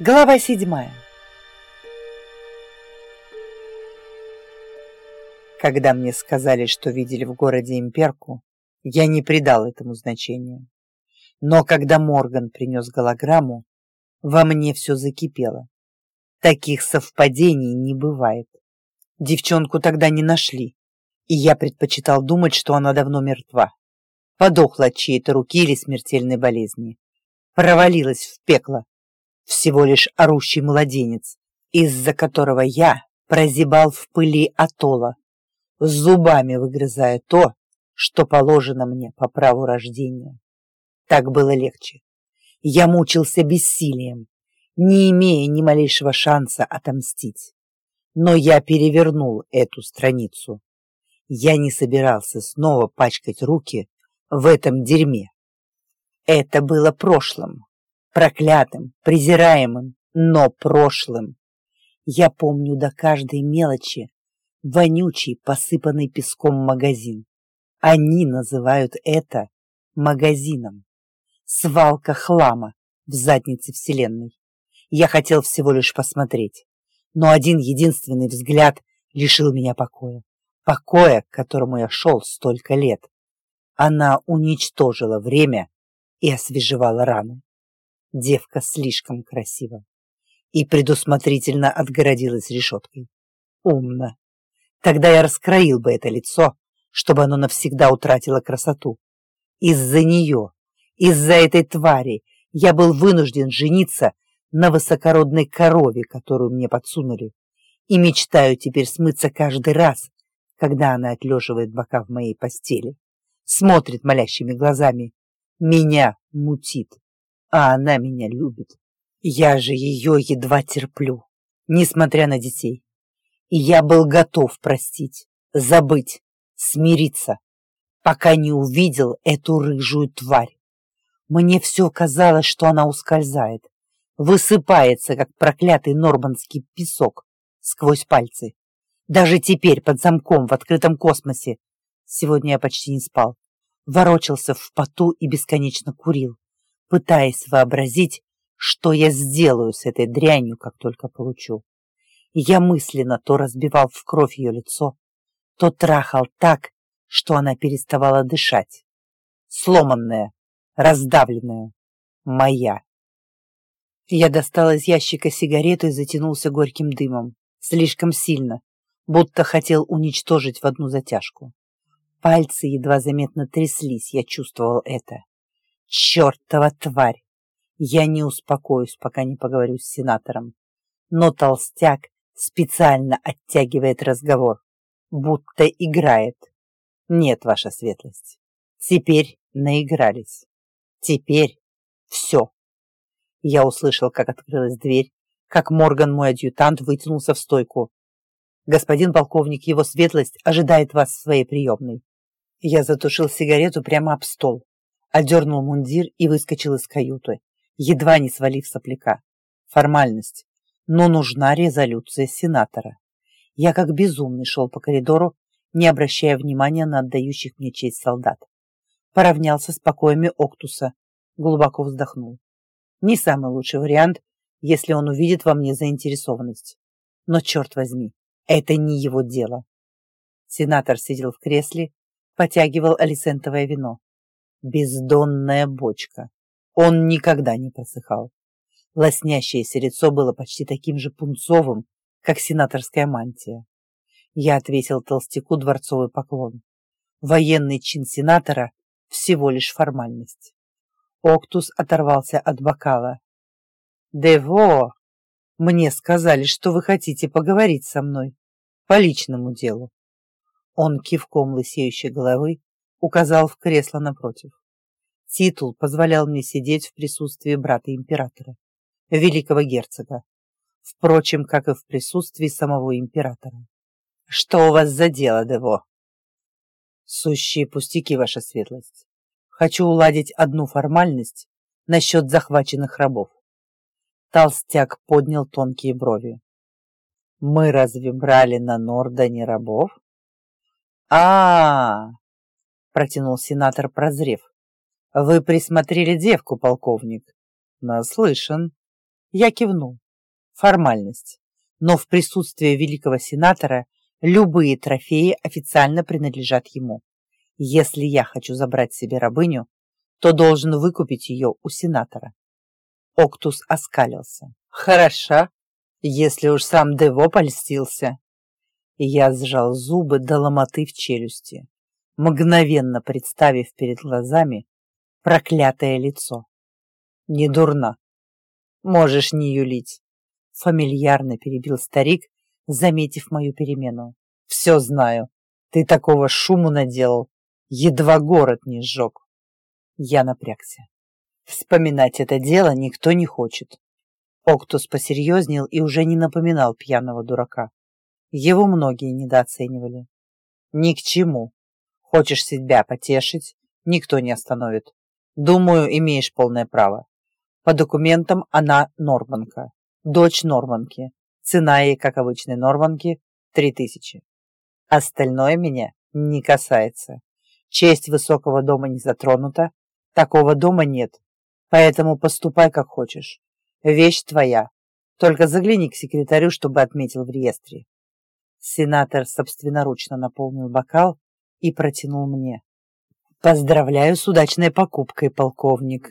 Глава седьмая. Когда мне сказали, что видели в городе имперку, я не придал этому значения. Но когда Морган принес голограмму, во мне все закипело. Таких совпадений не бывает. Девчонку тогда не нашли, и я предпочитал думать, что она давно мертва. Подохла от чьей-то руки или смертельной болезни. Провалилась в пекло, всего лишь орущий младенец, из-за которого я прозябал в пыли атола, зубами выгрызая то, что положено мне по праву рождения. Так было легче. Я мучился бессилием, не имея ни малейшего шанса отомстить. Но я перевернул эту страницу. Я не собирался снова пачкать руки в этом дерьме. Это было прошлым, проклятым, презираемым, но прошлым. Я помню до каждой мелочи вонючий, посыпанный песком магазин. Они называют это магазином. Свалка хлама в заднице Вселенной. Я хотел всего лишь посмотреть, но один единственный взгляд лишил меня покоя. Покоя, к которому я шел столько лет. Она уничтожила время и освежевала раны. Девка слишком красива. И предусмотрительно отгородилась решеткой. Умно. Тогда я раскроил бы это лицо, чтобы оно навсегда утратило красоту. Из-за нее, из-за этой твари, я был вынужден жениться на высокородной корове, которую мне подсунули, и мечтаю теперь смыться каждый раз, когда она отлеживает бока в моей постели, смотрит молящими глазами, меня мутит а она меня любит. Я же ее едва терплю, несмотря на детей. И я был готов простить, забыть, смириться, пока не увидел эту рыжую тварь. Мне все казалось, что она ускользает, высыпается, как проклятый нормандский песок сквозь пальцы. Даже теперь под замком в открытом космосе. Сегодня я почти не спал. Ворочался в поту и бесконечно курил пытаясь вообразить, что я сделаю с этой дрянью, как только получу. Я мысленно то разбивал в кровь ее лицо, то трахал так, что она переставала дышать. Сломанная, раздавленная, моя. Я достал из ящика сигарету и затянулся горьким дымом. Слишком сильно, будто хотел уничтожить в одну затяжку. Пальцы едва заметно тряслись, я чувствовал это. Чертова тварь! Я не успокоюсь, пока не поговорю с сенатором. Но толстяк специально оттягивает разговор, будто играет. Нет, ваша светлость. Теперь наигрались. Теперь все. Я услышал, как открылась дверь, как Морган, мой адъютант, вытянулся в стойку. Господин полковник, его светлость ожидает вас в своей приемной. Я затушил сигарету прямо об стол одернул мундир и выскочил из каюты, едва не свалив сопляка. Формальность, но нужна резолюция сенатора. Я как безумный шел по коридору, не обращая внимания на отдающих мне честь солдат. Поравнялся с покоями Октуса, глубоко вздохнул. Не самый лучший вариант, если он увидит во мне заинтересованность. Но, черт возьми, это не его дело. Сенатор сидел в кресле, потягивал алисентовое вино бездонная бочка. Он никогда не просыхал. Лоснящееся лицо было почти таким же пунцовым, как сенаторская мантия. Я ответил толстяку дворцовый поклон. Военный чин сенатора — всего лишь формальность. Октус оторвался от бокала. «Дево! Мне сказали, что вы хотите поговорить со мной по личному делу». Он кивком лысеющей головы указал в кресло напротив. Титул позволял мне сидеть в присутствии брата императора, великого герцога, впрочем, как и в присутствии самого императора. «Что у вас за дело, Дево?» «Сущие пустяки, ваша светлость. Хочу уладить одну формальность насчет захваченных рабов». Толстяк поднял тонкие брови. «Мы разве брали на Нордоне рабов?» а, -а, -а протянул сенатор, прозрев. Вы присмотрели девку, полковник. Наслышан. Я кивнул. Формальность. Но в присутствии великого сенатора любые трофеи официально принадлежат ему. Если я хочу забрать себе рабыню, то должен выкупить ее у сенатора. Октус оскалился. Хороша, если уж сам Дево польстился. Я сжал зубы до ломоты в челюсти, мгновенно представив перед глазами проклятое лицо. Не дурно. Можешь не юлить. Фамильярно перебил старик, заметив мою перемену. Все знаю. Ты такого шуму наделал, едва город не сжег. Я напрягся. Вспоминать это дело никто не хочет. Октус посерьезнел и уже не напоминал пьяного дурака. Его многие недооценивали. Ни к чему. Хочешь себя потешить, никто не остановит. Думаю, имеешь полное право. По документам она норманка, дочь норманки. Цена ей, как обычной норманки, три тысячи. Остальное меня не касается. Честь высокого дома не затронута, Такого дома нет, поэтому поступай как хочешь. Вещь твоя. Только загляни к секретарю, чтобы отметил в реестре. Сенатор собственноручно наполнил бокал и протянул мне. Поздравляю с удачной покупкой, полковник.